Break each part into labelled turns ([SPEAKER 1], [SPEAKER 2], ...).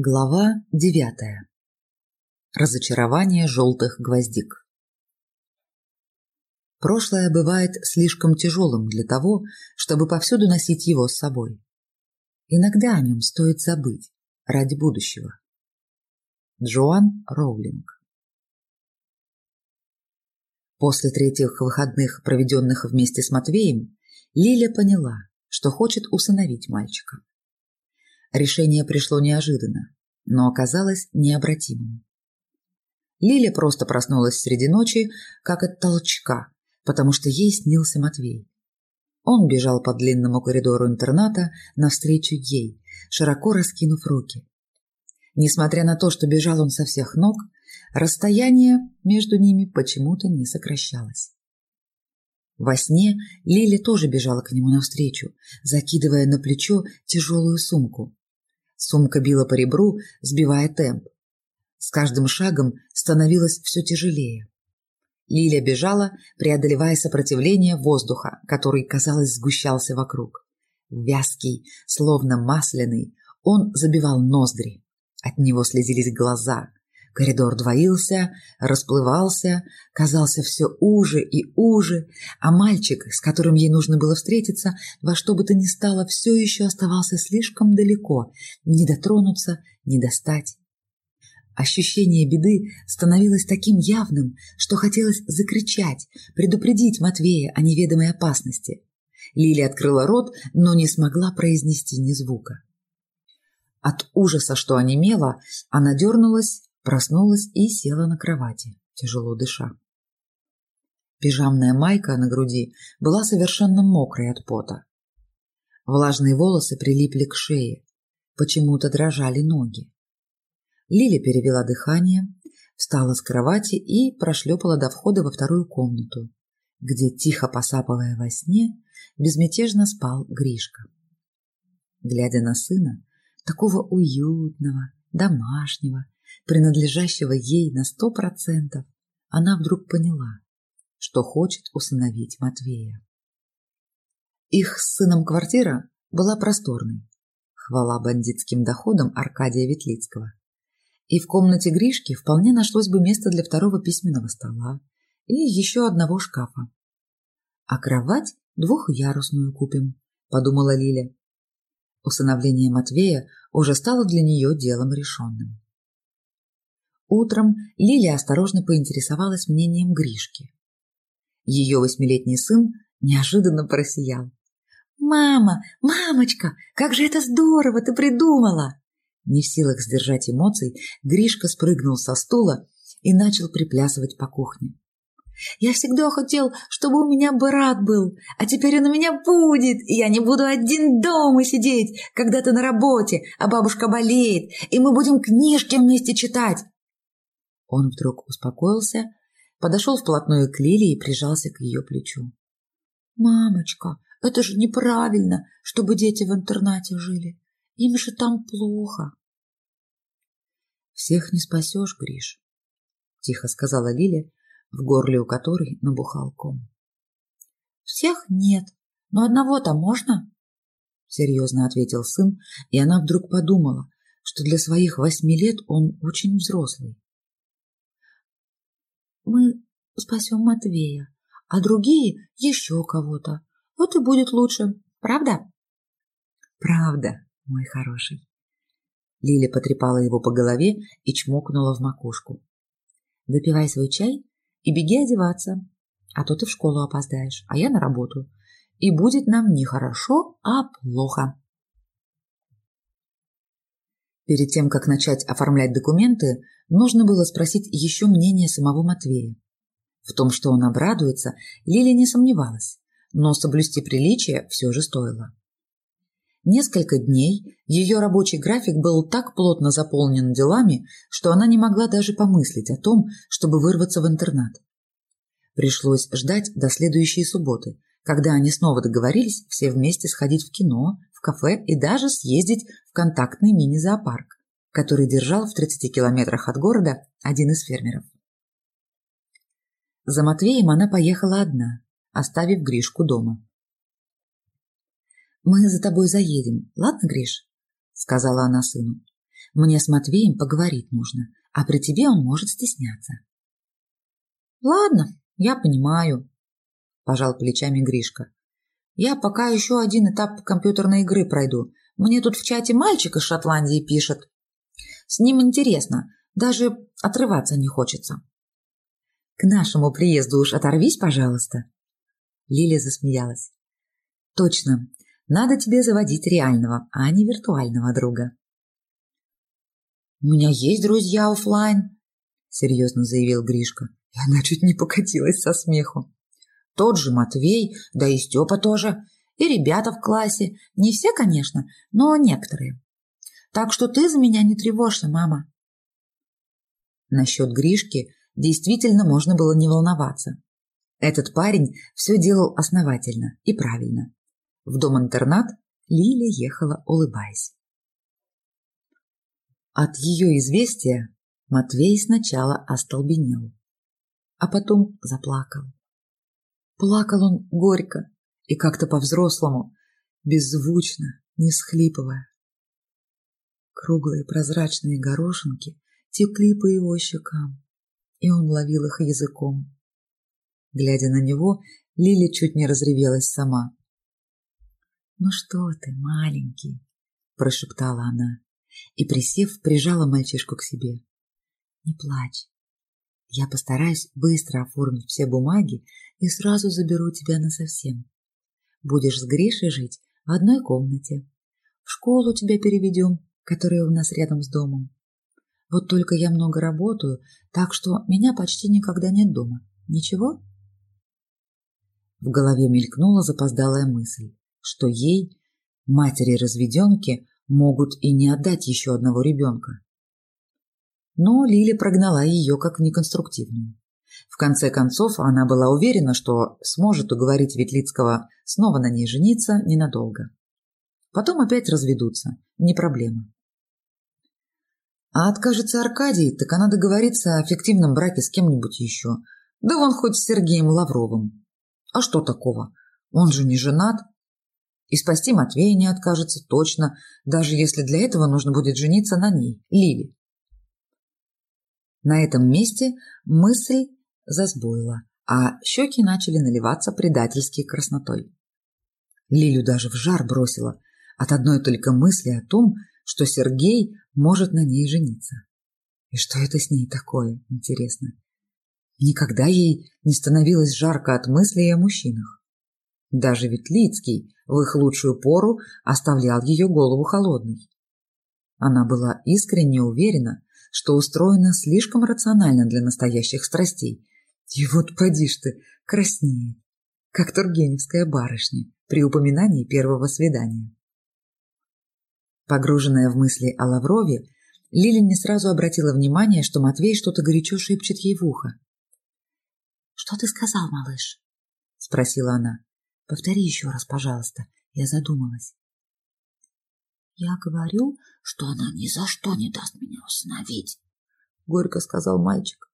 [SPEAKER 1] Глава девятая. Разочарование желтых гвоздик. Прошлое бывает слишком тяжелым для того, чтобы повсюду носить его с собой. Иногда о нем стоит забыть ради будущего. Джоан Роулинг. После третьих выходных, проведенных вместе с Матвеем, Лиля поняла, что хочет усыновить мальчика. Решение пришло неожиданно, но оказалось необратимым. Лиля просто проснулась среди ночи, как от толчка, потому что ей снился Матвей. Он бежал по длинному коридору интерната навстречу ей, широко раскинув руки. Несмотря на то, что бежал он со всех ног, расстояние между ними почему-то не сокращалось. Во сне Лиля тоже бежала к нему навстречу, закидывая на плечо тяжелую сумку. Сумка била по ребру, сбивая темп. С каждым шагом становилось все тяжелее. Лиля бежала, преодолевая сопротивление воздуха, который, казалось, сгущался вокруг. Вязкий, словно масляный, он забивал ноздри. От него слезились глаза, Коридор двоился, расплывался, казался все уже и уже, а мальчик, с которым ей нужно было встретиться, во что бы то ни стало, все еще оставался слишком далеко, не дотронуться, не достать. Ощущение беды становилось таким явным, что хотелось закричать, предупредить Матвея о неведомой опасности. Лили открыла рот, но не смогла произнести ни звука. От ужаса, что онемела, она дернулась Проснулась и села на кровати, тяжело дыша. Пижамная майка на груди была совершенно мокрой от пота. Влажные волосы прилипли к шее, почему-то дрожали ноги. Лиля перевела дыхание, встала с кровати и прошлепала до входа во вторую комнату, где, тихо посапывая во сне, безмятежно спал Гришка. Глядя на сына, такого уютного, домашнего, принадлежащего ей на сто процентов, она вдруг поняла, что хочет усыновить Матвея. Их с сыном квартира была просторной, хвала бандитским доходам Аркадия Ветлицкого. И в комнате Гришки вполне нашлось бы место для второго письменного стола и еще одного шкафа. А кровать двухъярусную купим, подумала Лиля. Усыновление Матвея уже стало для нее делом решенным. Утром Лилия осторожно поинтересовалась мнением Гришки. Ее восьмилетний сын неожиданно просиял. «Мама, мамочка, как же это здорово ты придумала!» Не в силах сдержать эмоций, Гришка спрыгнул со стула и начал приплясывать по кухне. «Я всегда хотел, чтобы у меня брат был, а теперь он у меня будет, и я не буду один дома сидеть, когда ты на работе, а бабушка болеет, и мы будем книжки вместе читать. Он вдруг успокоился, подошел вплотную к Лиле и прижался к ее плечу. «Мамочка, это же неправильно, чтобы дети в интернате жили. Им же там плохо». «Всех не спасешь, Гриш», — тихо сказала Лиля, в горле у которой набухал ком. «Всех нет, но одного-то можно?» — серьезно ответил сын, и она вдруг подумала, что для своих восьми лет он очень взрослый. Мы спасем Матвея, а другие еще кого-то. Вот и будет лучше, правда? Правда, мой хороший. Лиля потрепала его по голове и чмокнула в макушку. Допивай свой чай и беги одеваться, а то ты в школу опоздаешь, а я на работу. И будет нам не хорошо, а плохо. Перед тем, как начать оформлять документы, нужно было спросить еще мнение самого Матвея. В том, что он обрадуется, Лиля не сомневалась, но соблюсти приличие все же стоило. Несколько дней ее рабочий график был так плотно заполнен делами, что она не могла даже помыслить о том, чтобы вырваться в интернат. Пришлось ждать до следующей субботы, когда они снова договорились все вместе сходить в кино, в кафе и даже съездить в контактный мини-зоопарк, который держал в 30 километрах от города один из фермеров. За Матвеем она поехала одна, оставив Гришку дома. «Мы за тобой заедем, ладно, Гриш?» — сказала она сыну. Мне с Матвеем поговорить нужно, а при тебе он может стесняться. Ладно, я понимаю, пожал плечами Гришка. Я пока еще один этап компьютерной игры пройду. Мне тут в чате мальчик из Шотландии пишет. С ним интересно, даже отрываться не хочется. К нашему приезду уж оторвись, пожалуйста. Лиля засмеялась. Точно, надо тебе заводить реального, а не виртуального друга. У меня есть друзья офлайн, серьезно заявил Гришка. И она чуть не покатилась со смеху. Тот же Матвей, да и Степа тоже, и ребята в классе. Не все, конечно, но некоторые. Так что ты за меня не тревожься, мама. Насчет Гришки действительно можно было не волноваться. Этот парень все делал основательно и правильно. В дом-интернат Лиля ехала, улыбаясь. От ее известия Матвей сначала остолбенел, а потом заплакал. Плакал он горько и как-то по-взрослому, беззвучно, не схлипывая. Круглые прозрачные горошинки текли по его щекам, и он ловил их языком. Глядя на него, Лиля чуть не разревелась сама. «Ну что ты, маленький?» – прошептала она и, присев, прижала мальчишку к себе. «Не плачь. Я постараюсь быстро оформить все бумаги и сразу заберу тебя насовсем. Будешь с Гришей жить в одной комнате. В школу тебя переведем, которая у нас рядом с домом. Вот только я много работаю, так что меня почти никогда нет дома. Ничего?» В голове мелькнула запоздалая мысль, что ей, матери-разведенки, могут и не отдать еще одного ребенка. Но Лили прогнала ее как неконструктивную. В конце концов, она была уверена, что сможет уговорить Ветлицкого снова на ней жениться ненадолго. Потом опять разведутся, не проблема. А откажется Аркадий, так она договорится о фиктивном браке с кем-нибудь еще. Да вон хоть с Сергеем Лавровым. А что такого? Он же не женат. И спасти Матвея не откажется точно, даже если для этого нужно будет жениться на ней, Лили. На этом месте мысль засбоила, а щеки начали наливаться предательски краснотой. Лилю даже в жар бросила от одной только мысли о том, что Сергей может на ней жениться. И что это с ней такое, интересно? Никогда ей не становилось жарко от мыслей о мужчинах. Даже Ветлицкий в их лучшую пору оставлял ее голову холодной. Она была искренне уверена, что устроена слишком рационально для настоящих страстей и вот поди ж ты, краснеет, как тургеневская барышня при упоминании первого свидания. Погруженная в мысли о Лаврове, Лили не сразу обратила внимание, что Матвей что-то горячо шепчет ей в ухо. «Что ты сказал, малыш?» — спросила она. «Повтори еще раз, пожалуйста. Я задумалась». «Я говорю, что она ни за что не даст меня усыновить», — горько сказал мальчик.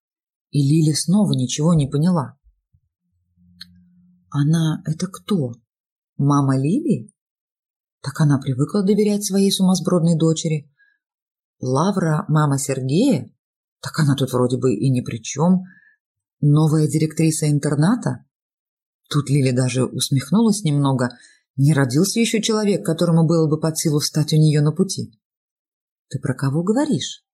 [SPEAKER 1] И Лиля снова ничего не поняла. Она — это кто? Мама Лили? Так она привыкла доверять своей сумасбродной дочери. Лавра — мама Сергея? Так она тут вроде бы и ни при чем. Новая директриса интерната? Тут Лили даже усмехнулась немного. Не родился еще человек, которому было бы под силу встать у нее на пути. «Ты про кого говоришь?»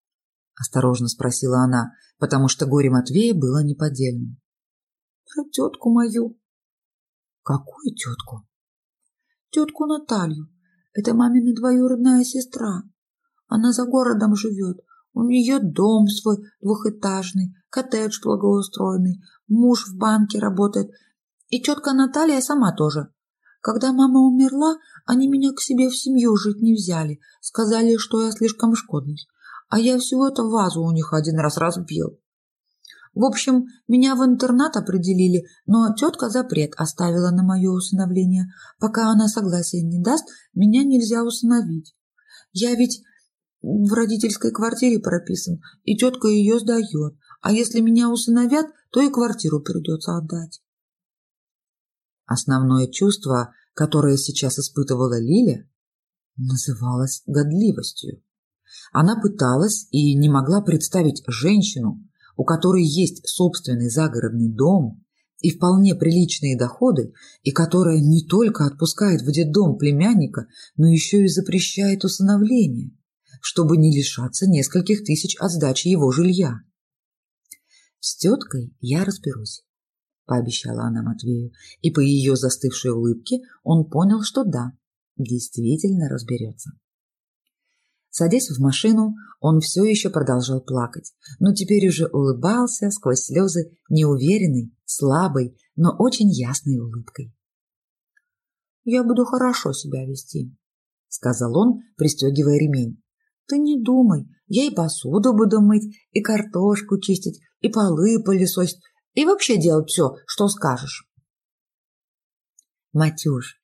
[SPEAKER 1] осторожно спросила она, потому что горе Матвея было неподдельным. Про тетку мою. Какую тетку? Тетку Наталью. Это мамина двоюродная сестра. Она за городом живет. У нее дом свой двухэтажный, коттедж благоустроенный, муж в банке работает. И тетка Наталья сама тоже. Когда мама умерла, они меня к себе в семью жить не взяли. Сказали, что я слишком шкодный а я всего-то вазу у них один раз разбил. В общем, меня в интернат определили, но тетка запрет оставила на мое усыновление. Пока она согласия не даст, меня нельзя усыновить. Я ведь в родительской квартире прописан, и тетка ее сдает. А если меня усыновят, то и квартиру придется отдать. Основное чувство, которое сейчас испытывала Лиля, называлось годливостью. Она пыталась и не могла представить женщину, у которой есть собственный загородный дом и вполне приличные доходы, и которая не только отпускает в детдом племянника, но еще и запрещает усыновление, чтобы не лишаться нескольких тысяч от сдачи его жилья. «С теткой я разберусь», – пообещала она Матвею, и по ее застывшей улыбке он понял, что да, действительно разберется. Садясь в машину, он все еще продолжал плакать, но теперь уже улыбался сквозь слезы неуверенной, слабой, но очень ясной улыбкой. «Я буду хорошо себя вести», — сказал он, пристегивая ремень. «Ты не думай, я и посуду буду мыть, и картошку чистить, и полы пылесосить, и вообще делать все, что скажешь». «Матюш,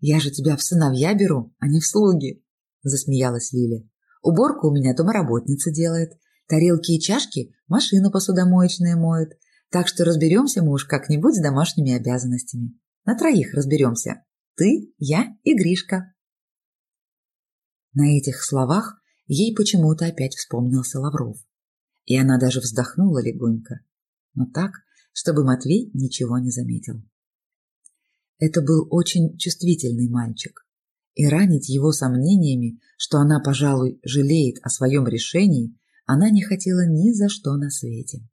[SPEAKER 1] я же тебя в сыновья беру, а не в слуги», засмеялась Лиля. Уборку у меня домоработница делает, тарелки и чашки машина посудомоечная моет, так что разберемся мы уж как-нибудь с домашними обязанностями. На троих разберемся. Ты, я и Гришка. На этих словах ей почему-то опять вспомнился Лавров. И она даже вздохнула легонько, но так, чтобы Матвей ничего не заметил. Это был очень чувствительный мальчик, и ранить его сомнениями, что она, пожалуй, жалеет о своем решении, она не хотела ни за что на свете.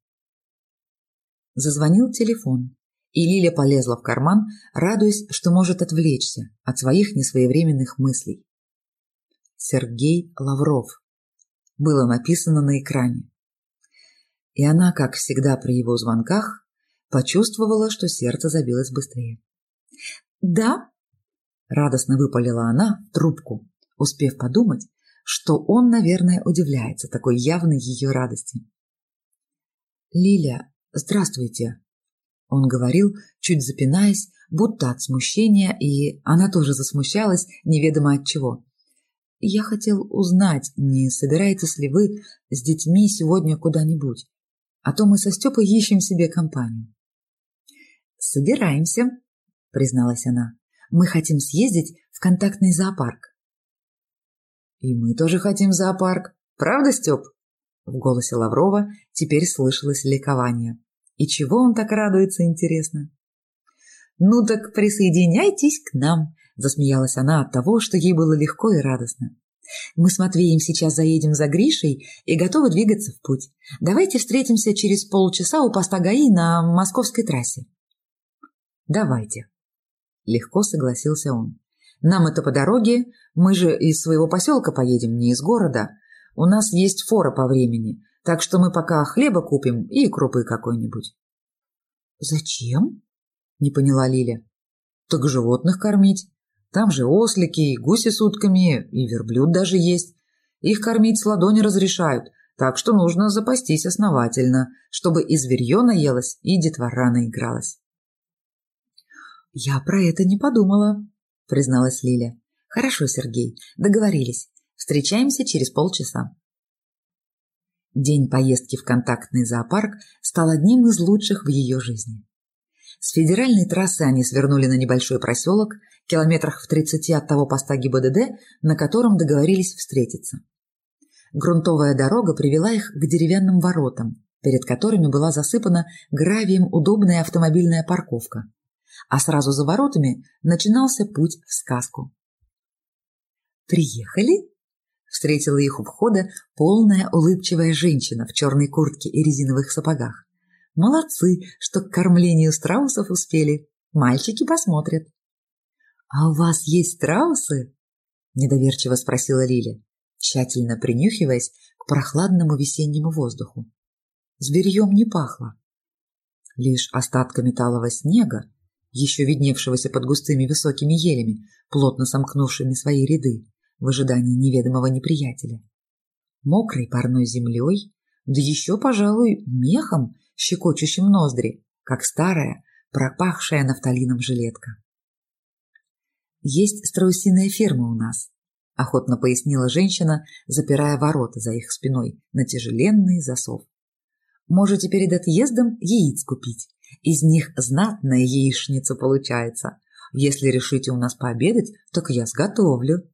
[SPEAKER 1] Зазвонил телефон, и Лиля полезла в карман, радуясь, что может отвлечься от своих несвоевременных мыслей. Сергей Лавров. Было написано на экране. И она, как всегда при его звонках, почувствовала, что сердце забилось быстрее. «Да», Радостно выпалила она в трубку, успев подумать, что он, наверное, удивляется такой явной ее радости. «Лиля, здравствуйте!» Он говорил, чуть запинаясь, будто от смущения, и она тоже засмущалась, неведомо от чего. «Я хотел узнать, не собираетесь ли вы с детьми сегодня куда-нибудь? А то мы со Степой ищем себе компанию».
[SPEAKER 2] «Собираемся», — призналась она. Мы хотим съездить в контактный зоопарк.
[SPEAKER 1] И мы тоже хотим зоопарк. Правда, Степ? В голосе Лаврова теперь слышалось ликование. И чего он так радуется, интересно?
[SPEAKER 2] Ну так присоединяйтесь к нам, засмеялась она от того, что ей было легко и радостно. Мы с Матвеем сейчас заедем за Гришей и готовы двигаться в путь. Давайте встретимся через полчаса у поста ГАИ на московской трассе.
[SPEAKER 1] Давайте, Легко согласился он. Нам это по дороге, мы же из своего поселка поедем, не из города. У нас есть фора по времени, так что мы пока хлеба купим и крупы какой-нибудь.
[SPEAKER 2] Зачем?
[SPEAKER 1] Не поняла Лиля. Так животных кормить. Там же ослики, и гуси с утками, и верблюд даже есть. Их кормить с ладони разрешают, так что нужно запастись основательно, чтобы и зверье наелось, и детвора наигралась.
[SPEAKER 2] «Я про это не подумала», — призналась Лиля. «Хорошо, Сергей, договорились. Встречаемся через полчаса». День поездки в контактный зоопарк стал одним из лучших в ее жизни. С федеральной трассы они свернули на небольшой проселок, километрах в 30 от того поста ГИБДД, на котором договорились встретиться. Грунтовая дорога привела их к деревянным воротам, перед которыми была засыпана гравием удобная автомобильная парковка а сразу за воротами начинался путь в сказку. «Приехали?» – встретила их у входа полная улыбчивая женщина в черной куртке и резиновых сапогах. «Молодцы, что к кормлению страусов успели. Мальчики посмотрят». «А у вас есть страусы?» – недоверчиво спросила Лиля, тщательно принюхиваясь к прохладному весеннему воздуху. Зверьем не пахло. Лишь остатками талого снега еще видневшегося под густыми высокими елями, плотно сомкнувшими свои ряды в ожидании неведомого неприятеля. Мокрой парной землей, да еще, пожалуй, мехом, щекочущим ноздри, как старая, пропахшая нафталином жилетка. «Есть страусиная ферма у нас», — охотно пояснила женщина, запирая ворота за их спиной на тяжеленный засов. «Можете перед отъездом яиц купить. Из них знатная яичница получается. Если решите у нас пообедать, так я сготовлю.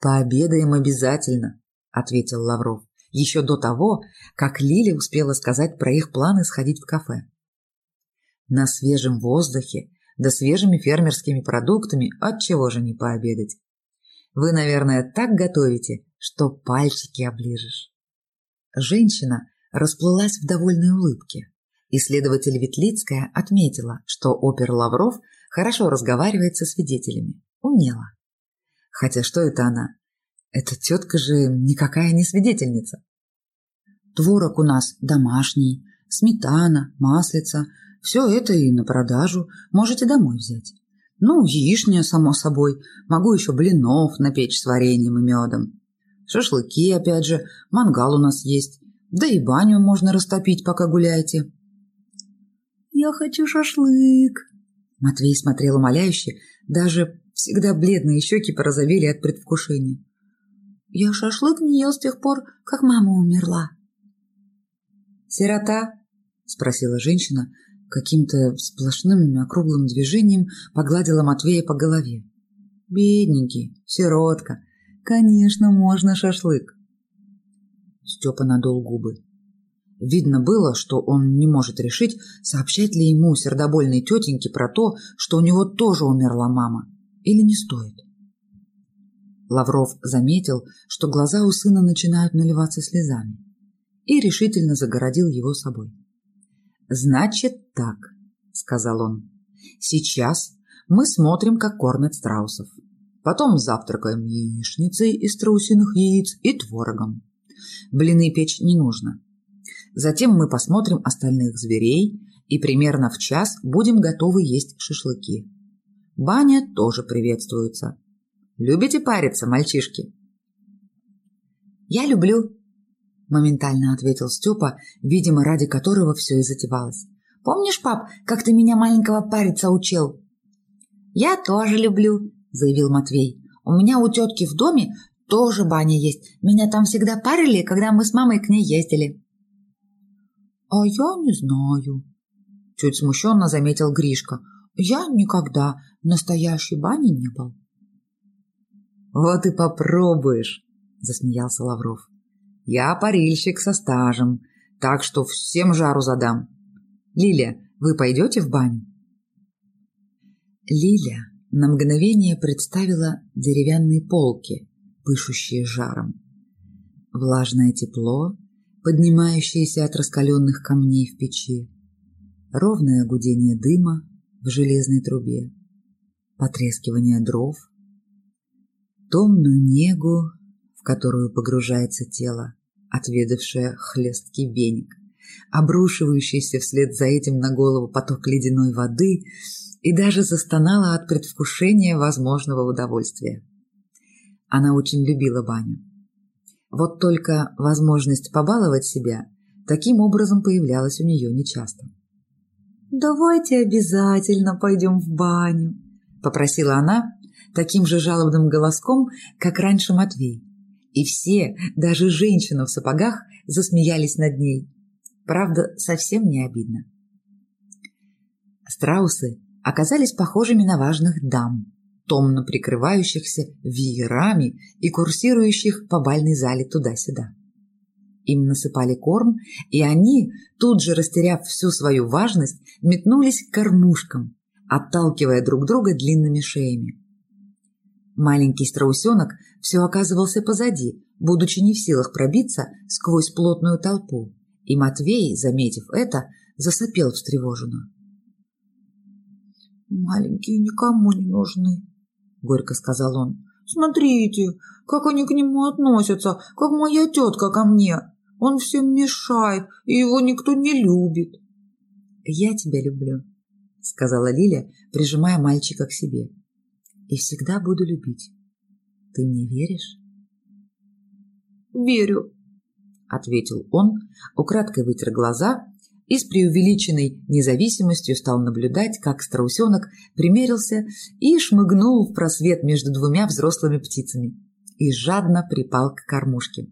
[SPEAKER 1] «Пообедаем обязательно», — ответил Лавров, еще до того, как Лиля успела сказать про их планы сходить в кафе. На свежем воздухе, да свежими фермерскими продуктами, от чего же не пообедать? Вы, наверное, так готовите, что пальчики оближешь. Женщина расплылась в довольной улыбке. Исследователь Ветлицкая отметила, что опер Лавров хорошо разговаривает со свидетелями. Умела. Хотя что это она? Эта тетка же никакая не свидетельница. Творог у нас домашний, сметана, маслица. Все это и на продажу. Можете домой взять. Ну, яичня, само собой. Могу еще блинов напечь с вареньем и медом. Шашлыки, опять же, мангал у нас есть. Да и баню можно растопить, пока гуляете.
[SPEAKER 2] «Я хочу шашлык!»
[SPEAKER 1] Матвей смотрел умоляюще, даже всегда бледные щеки порозовели от предвкушения.
[SPEAKER 2] «Я шашлык не ел с тех пор, как мама умерла».
[SPEAKER 1] «Сирота?» – спросила женщина, каким-то сплошным округлым движением погладила Матвея по голове. «Бедненький, сиротка, конечно, можно шашлык». Степа надул губы. Видно было, что он не может решить, сообщать ли ему сердобольной тетеньке про то, что у него тоже умерла мама, или не стоит. Лавров заметил, что глаза у сына начинают наливаться слезами, и решительно загородил его собой. «Значит так», — сказал он. «Сейчас мы смотрим, как кормят страусов. Потом завтракаем яичницей из страусиных яиц и творогом. Блины печь не нужно. Затем мы посмотрим остальных зверей и примерно в час будем готовы есть шашлыки. Баня тоже приветствуется. Любите париться, мальчишки?»
[SPEAKER 2] «Я люблю», моментально ответил Степа, видимо, ради которого все и затевалось. Помнишь, пап, как ты меня маленького париться учил? Я тоже люблю, заявил Матвей. У меня у тетки в доме тоже баня есть. Меня там всегда парили, когда мы с мамой к ней ездили. А я не знаю, чуть смущенно заметил Гришка. Я никогда в настоящей бане не был.
[SPEAKER 1] Вот и попробуешь, засмеялся Лавров. Я парильщик со стажем, так что всем жару задам. Лиля, вы пойдете в баню? Лиля на мгновение представила деревянные полки, пышущие жаром. Влажное тепло, поднимающееся от раскаленных камней в печи, ровное гудение дыма в железной трубе, потрескивание дров, томную негу которую погружается тело, отведавшее хлесткий веник, обрушивающийся вслед за этим на голову поток ледяной воды и даже застонала от предвкушения возможного удовольствия. Она очень любила баню. Вот только возможность побаловать себя таким образом появлялась у нее нечасто.
[SPEAKER 2] «Давайте обязательно пойдем в баню», — попросила она таким же жалобным голоском, как раньше Матвей и все, даже женщина в сапогах, засмеялись над ней. Правда, совсем не обидно.
[SPEAKER 1] Страусы оказались похожими на важных дам, томно прикрывающихся веерами и курсирующих по бальной зале туда-сюда. Им насыпали корм, и они, тут же растеряв всю свою важность, метнулись к кормушкам, отталкивая друг друга длинными шеями. Маленький страусенок все оказывался позади, будучи не в силах пробиться сквозь плотную толпу, и Матвей, заметив это, засопел встревоженно.
[SPEAKER 2] «Маленькие никому не нужны», — горько сказал он. «Смотрите, как они к нему относятся, как моя тетка ко мне. Он всем мешает, и его никто не любит».
[SPEAKER 1] «Я тебя люблю», — сказала Лиля, прижимая мальчика к себе и всегда буду любить. Ты мне веришь?
[SPEAKER 2] Верю, ответил он, украдкой вытер глаза и с преувеличенной независимостью стал наблюдать, как страусенок примерился и шмыгнул в просвет между двумя взрослыми птицами и жадно припал к кормушке.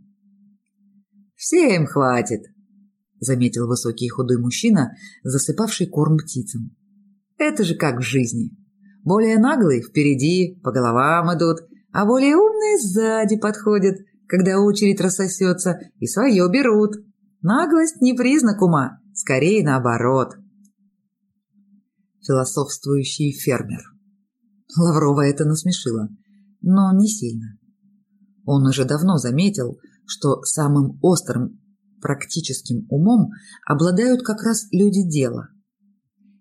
[SPEAKER 1] «Всем хватит!» — заметил высокий худой мужчина, засыпавший корм птицам. «Это же как в жизни!» Более наглые впереди, по головам идут,
[SPEAKER 2] а более умные сзади подходят, когда очередь рассосется, и свое берут. Наглость не признак ума, скорее наоборот.
[SPEAKER 1] Философствующий фермер. Лаврова это насмешило, но не сильно. Он уже давно заметил, что самым острым практическим умом обладают как раз люди дела.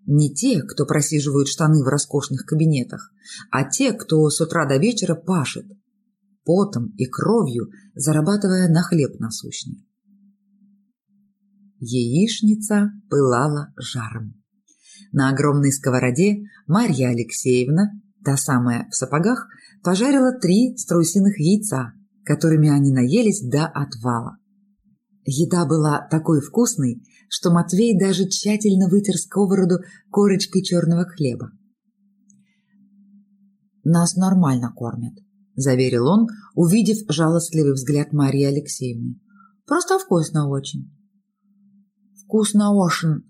[SPEAKER 1] Не те, кто просиживают штаны в роскошных кабинетах, а те, кто с утра до вечера пашет, потом и кровью зарабатывая на хлеб насущный. Яичница пылала жаром. На огромной сковороде Марья Алексеевна, та самая в сапогах, пожарила три страусиных яйца, которыми они наелись до отвала. Еда была такой вкусной, что Матвей даже тщательно вытер сковороду корочкой черного хлеба. «Нас нормально кормят», – заверил он, увидев жалостливый взгляд Марии Алексеевны. «Просто вкусно очень». «Вкусно очень»,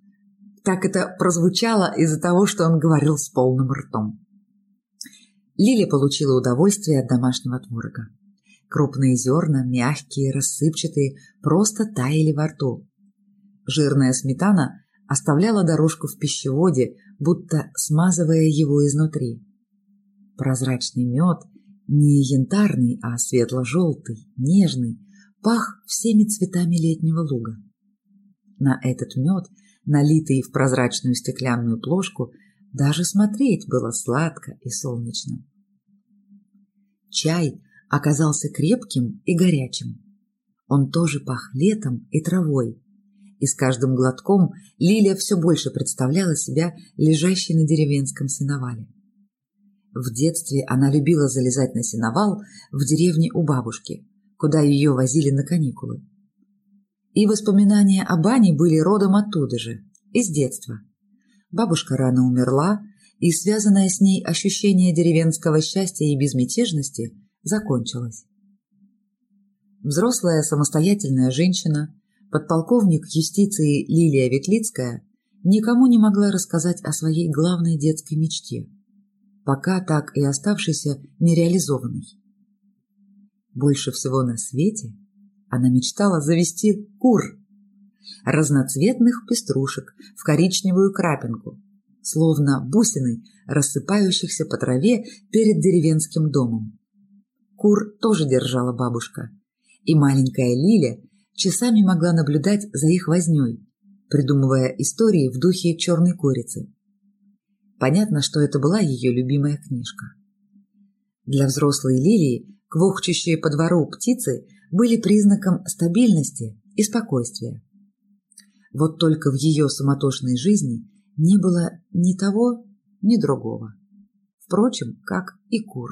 [SPEAKER 1] так это прозвучало из-за того, что он говорил с полным ртом. Лиля получила удовольствие от домашнего творога. Крупные зерна, мягкие, рассыпчатые, просто таяли во рту. Жирная сметана оставляла дорожку в пищеводе, будто смазывая его изнутри. Прозрачный мед, не янтарный, а светло-желтый, нежный, пах всеми цветами летнего луга. На этот мед, налитый в прозрачную стеклянную плошку, даже смотреть было сладко и солнечно. Чай оказался крепким и горячим. Он тоже пах летом и травой. И с каждым глотком Лилия все больше представляла себя лежащей на деревенском сеновале. В детстве она любила залезать на сеновал в деревне у бабушки, куда ее возили на каникулы. И воспоминания о бане были родом оттуда же, из детства. Бабушка рано умерла, и связанное с ней ощущение деревенского счастья и безмятежности закончилось. Взрослая самостоятельная женщина, подполковник юстиции Лилия Ветлицкая, никому не могла рассказать о своей главной детской мечте, пока так и оставшейся нереализованной. Больше всего на свете она мечтала завести кур, разноцветных пеструшек в коричневую крапинку, словно бусины, рассыпающихся по траве перед деревенским домом. Кур тоже держала бабушка, и маленькая Лиля часами могла наблюдать за их вознёй, придумывая истории в духе черной курицы. Понятно, что это была ее любимая книжка. Для взрослой Лилии квохчущие по двору птицы были признаком стабильности и спокойствия. Вот только в ее суматошной жизни не было ни того, ни другого. Впрочем, как и кур.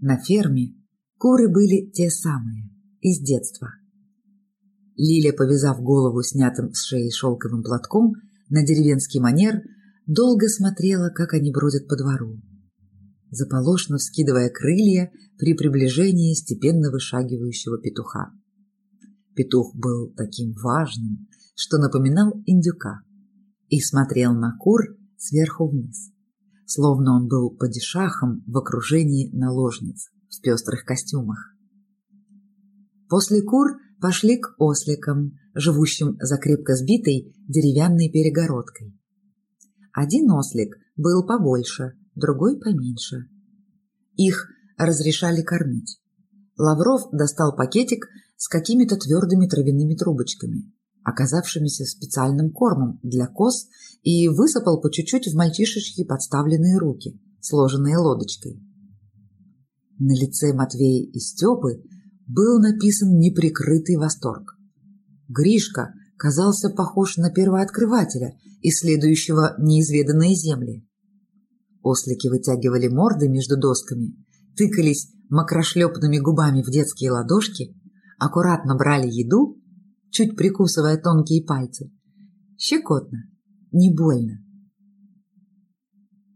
[SPEAKER 1] На ферме куры были те самые, из детства. Лиля, повязав голову снятым с шеи шелковым платком на деревенский манер, долго смотрела, как они бродят по двору, заполошно вскидывая крылья при приближении степенно вышагивающего петуха. Петух был таким важным, что напоминал индюка, и смотрел на кур сверху вниз словно он был падишахом в окружении наложниц в пестрых костюмах. После кур пошли к осликам, живущим за крепко сбитой деревянной перегородкой. Один ослик был побольше, другой поменьше. Их разрешали кормить. Лавров достал пакетик с какими-то твердыми травяными трубочками оказавшимися специальным кормом для коз, и высыпал по чуть-чуть в мальчишечьи подставленные руки, сложенные лодочкой. На лице Матвея и Степы был написан неприкрытый восторг. Гришка казался похож на первооткрывателя, исследующего неизведанные земли. Ослики вытягивали морды между досками, тыкались макрошлепными губами в детские ладошки, аккуратно брали еду чуть прикусывая тонкие пальцы. Щекотно, не больно.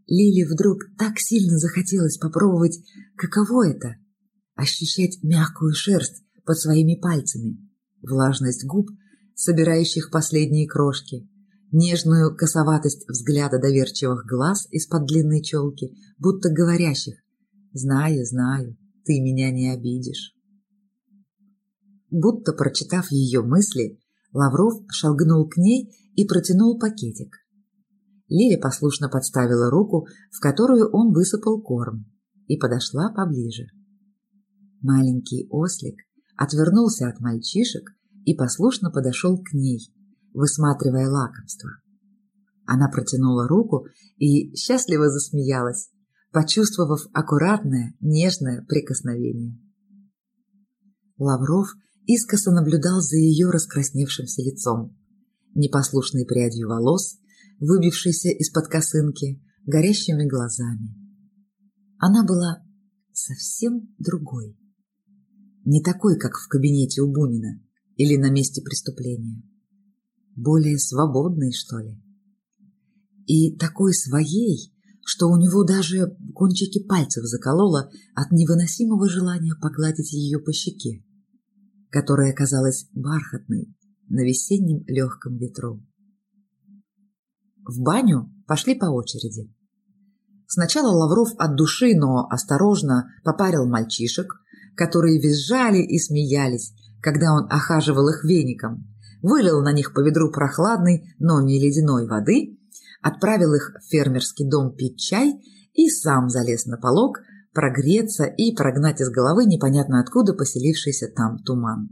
[SPEAKER 1] Лиле вдруг так сильно захотелось попробовать, каково это – ощущать мягкую шерсть под своими пальцами, влажность губ, собирающих последние крошки, нежную косоватость взгляда доверчивых глаз из-под длинной челки, будто говорящих Знаю, знаю, ты меня не обидишь. Будто прочитав ее мысли, Лавров шагнул к ней и протянул пакетик. Лиля послушно подставила руку, в которую он высыпал корм, и подошла поближе. Маленький ослик отвернулся от мальчишек и послушно подошел к ней, высматривая лакомство. Она протянула руку и счастливо засмеялась, почувствовав аккуратное, нежное прикосновение. Лавров искоса наблюдал за ее раскрасневшимся лицом, непослушной прядью волос, выбившейся из-под косынки, горящими глазами. Она была совсем другой. Не такой, как в кабинете у Бунина или на месте преступления. Более свободной, что ли. И такой своей, что у него даже кончики пальцев закололо от невыносимого желания погладить ее по щеке которая казалась бархатной на весеннем легком ветру. В баню пошли по очереди. Сначала Лавров от души, но осторожно попарил мальчишек, которые визжали и смеялись, когда он охаживал их веником, вылил на них по ведру прохладной, но не ледяной воды, отправил их в фермерский дом пить чай и сам залез на полог, прогреться и прогнать из головы непонятно откуда поселившийся там туман.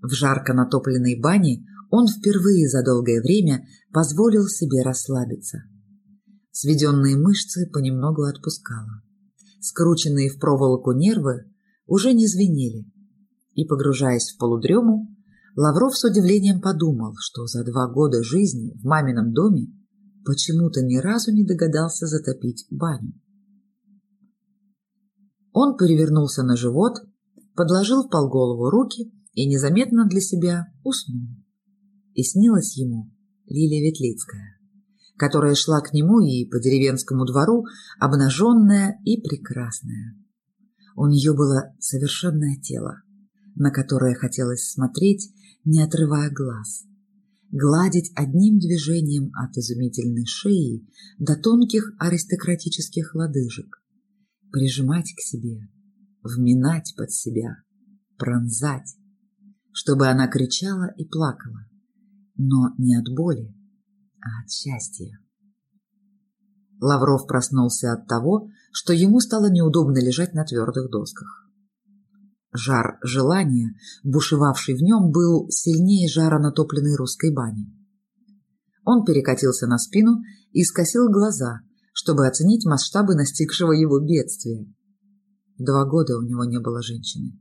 [SPEAKER 1] В жарко натопленной бане он впервые за долгое время позволил себе расслабиться. Сведенные мышцы понемногу отпускало. Скрученные в проволоку нервы уже не звенели. И, погружаясь в полудрему, Лавров с удивлением подумал, что за два года жизни в мамином доме почему-то ни разу не догадался затопить баню. Он перевернулся на живот, подложил в полголову руки и незаметно для себя уснул. И снилась ему Лилия Ветлицкая, которая шла к нему и по деревенскому двору, обнаженная и прекрасная. У нее было совершенное тело, на которое хотелось смотреть, не отрывая глаз, гладить одним движением от изумительной шеи до тонких аристократических лодыжек, прижимать к себе, вминать под себя, пронзать, чтобы она кричала и плакала, но не от боли, а от счастья. Лавров проснулся от того, что ему стало неудобно лежать на твердых досках. Жар желания, бушевавший в нем, был сильнее жара натопленной русской бани. Он перекатился на спину и скосил глаза, чтобы оценить масштабы настигшего его бедствия. Два года у него не было женщины.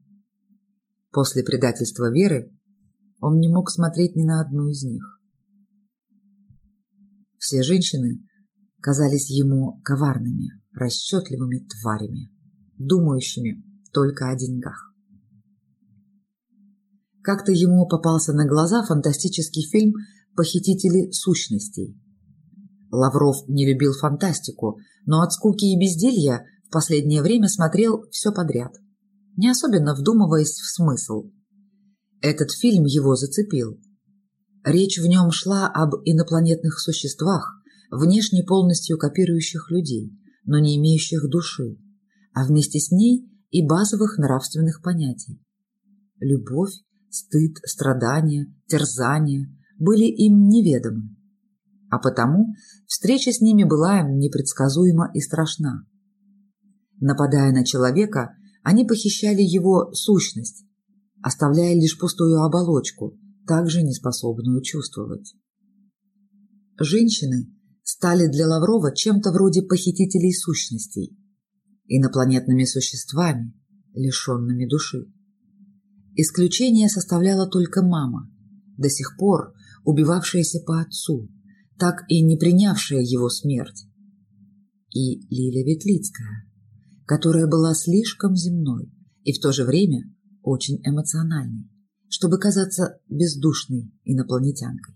[SPEAKER 1] После предательства Веры он не мог смотреть ни на одну из них. Все женщины казались ему коварными, расчетливыми тварями, думающими только о деньгах. Как-то ему попался на глаза фантастический фильм «Похитители сущностей», Лавров не любил фантастику, но от скуки и безделья в последнее время смотрел все подряд, не особенно вдумываясь в смысл. Этот фильм его зацепил. Речь в нем шла об инопланетных существах, внешне полностью копирующих людей, но не имеющих души, а вместе с ней и базовых нравственных понятий. Любовь, стыд, страдания, терзания были им неведомы а потому встреча с ними была непредсказуема и страшна. Нападая на человека, они похищали его сущность, оставляя лишь пустую оболочку, также неспособную чувствовать. Женщины стали для Лаврова чем-то вроде похитителей сущностей, инопланетными существами, лишенными души. Исключение составляла только мама, до сих пор убивавшаяся по отцу, так и не принявшая его смерть, и Лиля Ветлицкая, которая была слишком земной и в то же время очень эмоциональной, чтобы казаться бездушной инопланетянкой.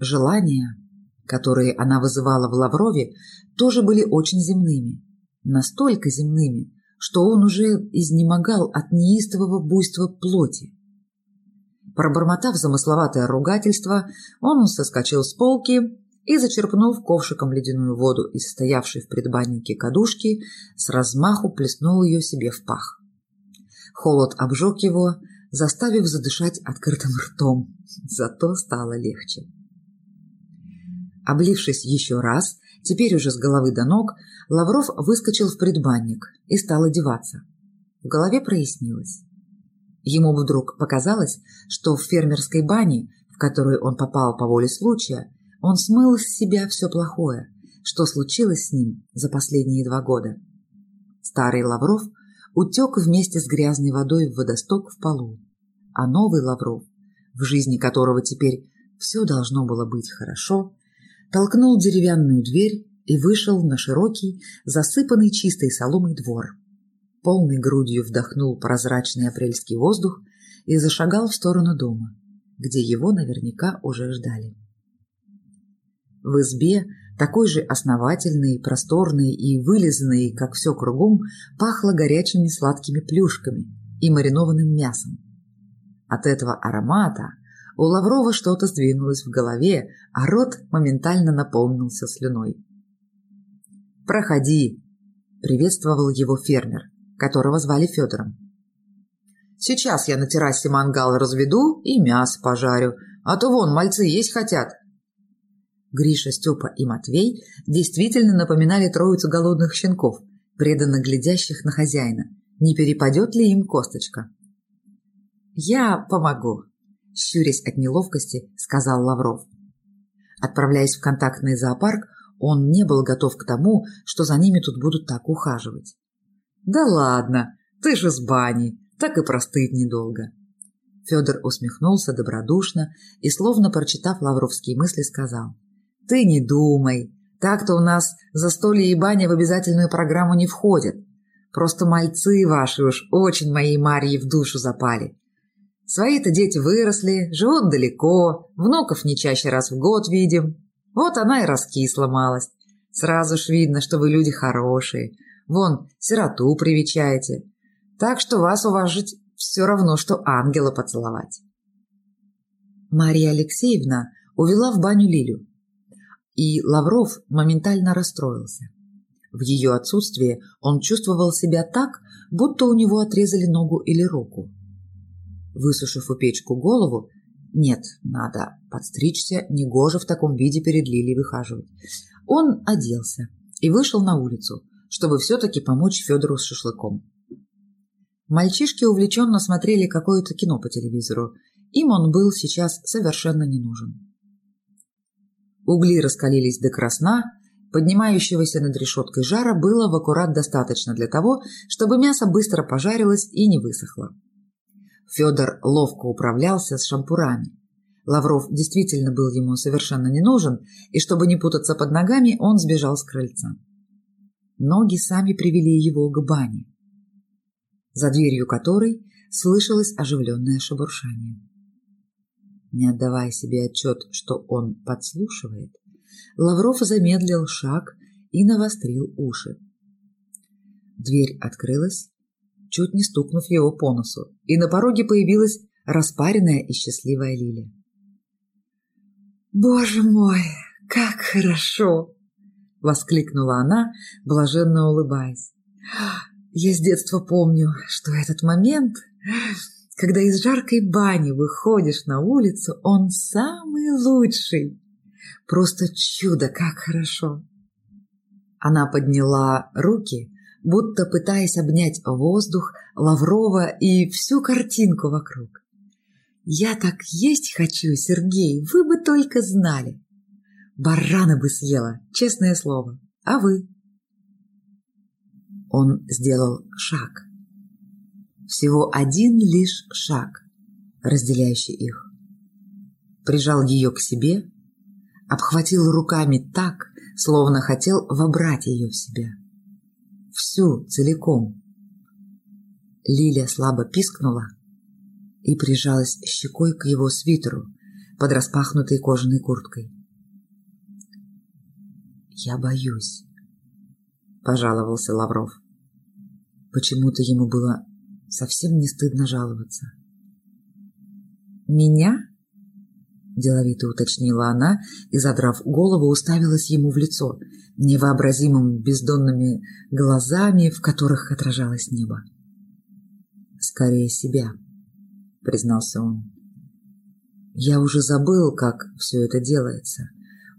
[SPEAKER 1] Желания, которые она вызывала в Лаврове, тоже были очень земными, настолько земными, что он уже изнемогал от неистового буйства плоти. Пробормотав замысловатое ругательство, он соскочил с полки и, зачерпнув ковшиком ледяную воду из стоявшей в предбаннике кадушки, с размаху плеснул ее себе в пах. Холод обжег его, заставив задышать открытым ртом, зато стало легче. Облившись еще раз, теперь уже с головы до ног, Лавров выскочил в предбанник и стал одеваться. В голове прояснилось. Ему вдруг показалось, что в фермерской бане, в которую он попал по воле случая, он смыл с себя все плохое, что случилось с ним за последние два года. Старый Лавров утек вместе с грязной водой в водосток в полу, а новый Лавров, в жизни которого теперь все должно было быть хорошо, толкнул деревянную дверь и вышел на широкий, засыпанный чистой соломой двор. Полной грудью вдохнул прозрачный апрельский воздух и зашагал в сторону дома, где его наверняка уже ждали. В избе, такой же основательной, просторной и вылизанной, как все кругом, пахло горячими сладкими плюшками и маринованным мясом. От этого аромата у Лаврова что-то сдвинулось в голове, а рот моментально наполнился слюной. «Проходи!» – приветствовал его фермер, которого звали Федором. «Сейчас я на террасе мангал разведу и мясо пожарю, а то вон мальцы есть хотят», Гриша, Степа и Матвей действительно напоминали троицу голодных щенков, преданно глядящих на хозяина. Не перепадет ли им косточка? «Я помогу», – щурясь от неловкости, сказал Лавров. Отправляясь в контактный зоопарк, он не был готов к тому, что за ними тут будут так ухаживать. «Да ладно, ты же с бани, так и простыть недолго». Федор усмехнулся добродушно и, словно прочитав лавровские мысли, сказал. Ты не думай. Так-то у нас застолье и баня в обязательную программу не входят. Просто мальцы ваши уж очень моей Марьи в душу запали. Свои-то дети выросли, живут далеко, внуков не чаще раз в год видим. Вот она и раскисла малость. Сразу ж видно, что вы люди хорошие. Вон, сироту привечаете. Так что вас уважить все равно, что ангела поцеловать. Мария Алексеевна увела в баню Лилю и Лавров моментально расстроился. В ее отсутствие он чувствовал себя так, будто у него отрезали ногу или руку. Высушив у печку голову, нет, надо подстричься, негоже в таком виде перед Лилией выхаживать. Он оделся и вышел на улицу, чтобы все-таки помочь Федору с шашлыком. Мальчишки увлеченно смотрели какое-то кино по телевизору. Им он был сейчас совершенно не нужен. Угли раскалились до красна, поднимающегося над решеткой жара было в аккурат достаточно для того, чтобы мясо быстро пожарилось и не высохло. Федор ловко управлялся с шампурами. Лавров действительно был ему совершенно не нужен, и чтобы не путаться под ногами, он сбежал с крыльца. Ноги сами привели его к бане, за дверью которой слышалось оживленное шебуршание. Не отдавая себе отчет, что он подслушивает, Лавров замедлил шаг и навострил уши. Дверь открылась, чуть не стукнув его по носу, и на пороге появилась распаренная и счастливая Лиля. «Боже мой, как хорошо!» — воскликнула она, блаженно улыбаясь. «Я с детства помню, что этот момент когда из жаркой бани выходишь на улицу, он самый лучший. Просто чудо, как хорошо. Она подняла руки, будто пытаясь обнять воздух, Лаврова и всю картинку вокруг. «Я так есть хочу, Сергей, вы бы только знали. Барана бы съела, честное слово. А вы?» Он сделал шаг – всего один лишь шаг, разделяющий их. Прижал ее к себе, обхватил руками так, словно хотел вобрать ее в себя. Всю, целиком. Лиля слабо пискнула и прижалась щекой к его свитеру под распахнутой кожаной курткой. «Я боюсь», — пожаловался Лавров. Почему-то ему было совсем не стыдно жаловаться. «Меня?» Деловито уточнила она и, задрав голову, уставилась ему в лицо, невообразимым бездонными глазами, в которых отражалось небо. «Скорее себя», — признался он. «Я уже забыл, как все это делается.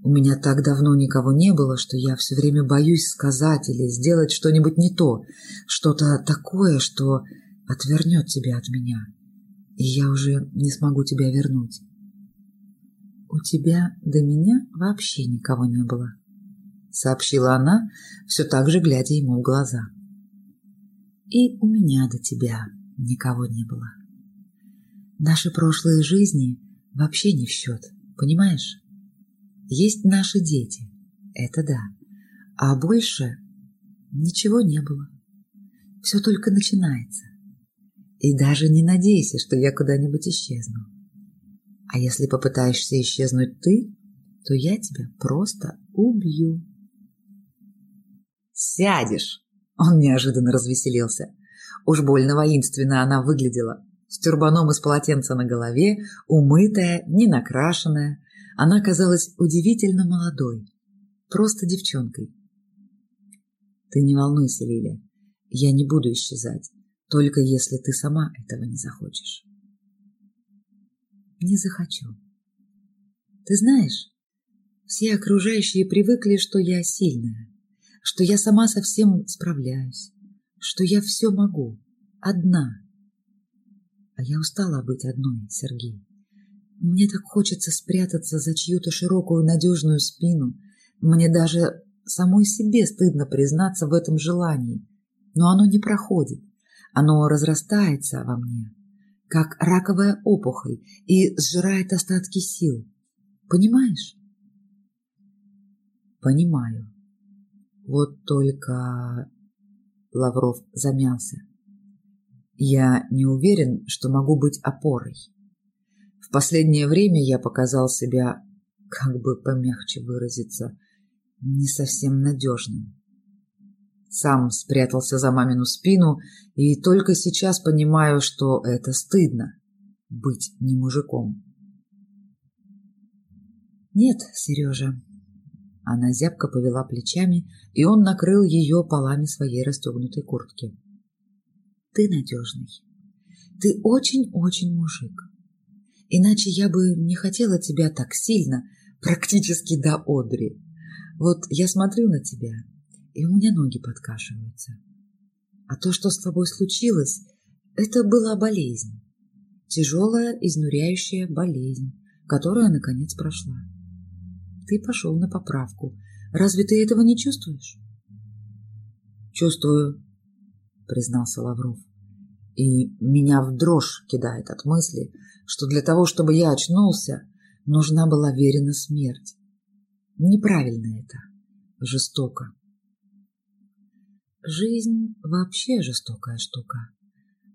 [SPEAKER 1] У меня так давно никого не было, что я все время боюсь сказать или сделать что-нибудь не то, что-то такое, что отвернет тебя от меня, и я уже не смогу тебя вернуть. У тебя до меня вообще никого не было, сообщила она, все так же глядя ему в глаза. И у меня до тебя никого не было. Наши прошлые жизни вообще не в счет, понимаешь? Есть наши дети, это да, а больше ничего не было. Все только начинается. И даже не надейся, что я куда-нибудь исчезну. А если попытаешься исчезнуть ты, то я тебя просто убью.
[SPEAKER 2] «Сядешь!» Он неожиданно развеселился. Уж больно воинственно она выглядела. С тюрбаном из полотенца на голове, умытая, не накрашенная. Она казалась удивительно молодой. Просто девчонкой. «Ты не волнуйся, Лиля. Я не буду исчезать, только если ты сама этого не захочешь».
[SPEAKER 1] «Не захочу. Ты знаешь, все окружающие привыкли, что я сильная, что я сама со всем справляюсь, что я все могу, одна. А я устала быть одной, Сергей. Мне так хочется спрятаться за чью-то широкую надежную спину. Мне даже самой себе стыдно признаться в этом желании. Но оно не проходит. Оно разрастается во мне, как раковая опухоль, и сжирает остатки сил. Понимаешь?
[SPEAKER 2] Понимаю. Вот только Лавров замялся. Я не уверен, что могу быть опорой. В последнее время я показал себя, как бы помягче выразиться, не совсем надежным. Сам спрятался за мамину спину и только сейчас понимаю, что это стыдно — быть не мужиком.
[SPEAKER 1] Нет, Сережа. Она зябко повела плечами, и он накрыл ее полами своей расстегнутой куртки. Ты надежный. Ты очень-очень мужик. Иначе я бы не хотела тебя так сильно, практически до одри. Вот я смотрю на тебя, и у меня ноги подкашиваются. А то, что с тобой случилось, это была болезнь. Тяжелая, изнуряющая болезнь, которая, наконец, прошла. Ты пошел на поправку. Разве ты этого не чувствуешь?
[SPEAKER 2] Чувствую, признался Лавров. И меня в дрожь кидает от мысли, что для того, чтобы я очнулся, нужна была верена смерть. Неправильно это, жестоко.
[SPEAKER 1] Жизнь вообще жестокая штука.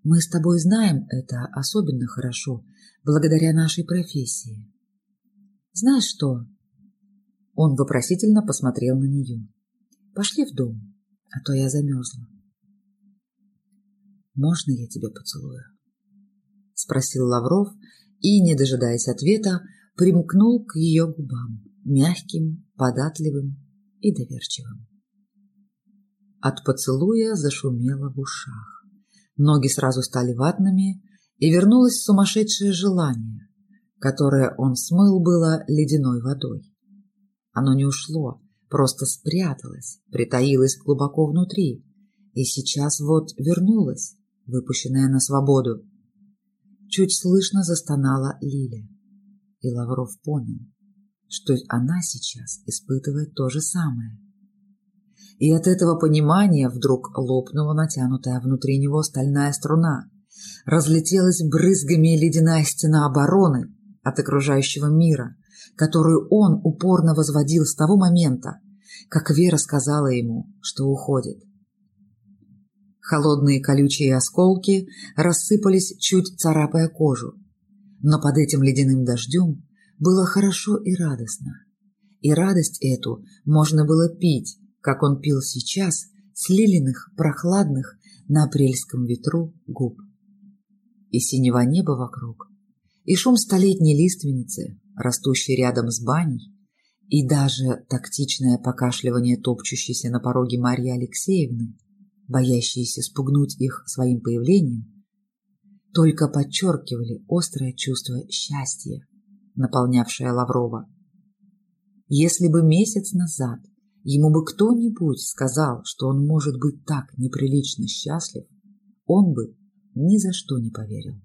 [SPEAKER 1] Мы с тобой знаем это особенно хорошо, благодаря нашей профессии. Знаешь что? Он вопросительно посмотрел на нее. Пошли в дом, а то я замерзла. «Можно я тебя поцелую?» — спросил Лавров и, не дожидаясь ответа, примкнул к ее губам, мягким, податливым и доверчивым. От поцелуя зашумело в ушах. Ноги сразу стали ватными, и вернулось сумасшедшее желание, которое он смыл было ледяной водой. Оно не ушло, просто спряталось, притаилось глубоко внутри, и сейчас вот вернулось, выпущенная на свободу. Чуть слышно застонала Лиля, и Лавров понял, что она сейчас испытывает то же самое. И от этого понимания вдруг лопнула натянутая внутри него стальная струна, разлетелась брызгами ледяная стена обороны от окружающего мира, которую он упорно возводил с того момента, как Вера сказала ему, что уходит. Холодные колючие осколки рассыпались, чуть царапая кожу. Но под этим ледяным дождем было хорошо и радостно. И радость эту можно было пить, как он пил сейчас, с лилиных, прохладных, на апрельском ветру губ. И синего неба вокруг, и шум столетней лиственницы, растущий рядом с баней, и даже тактичное покашливание топчущейся на пороге Марьи Алексеевны, боящейся спугнуть их своим появлением, только подчеркивали острое чувство счастья, наполнявшее Лаврова. Если бы месяц назад ему бы кто-нибудь сказал, что он может быть так неприлично счастлив, он бы ни за что не поверил.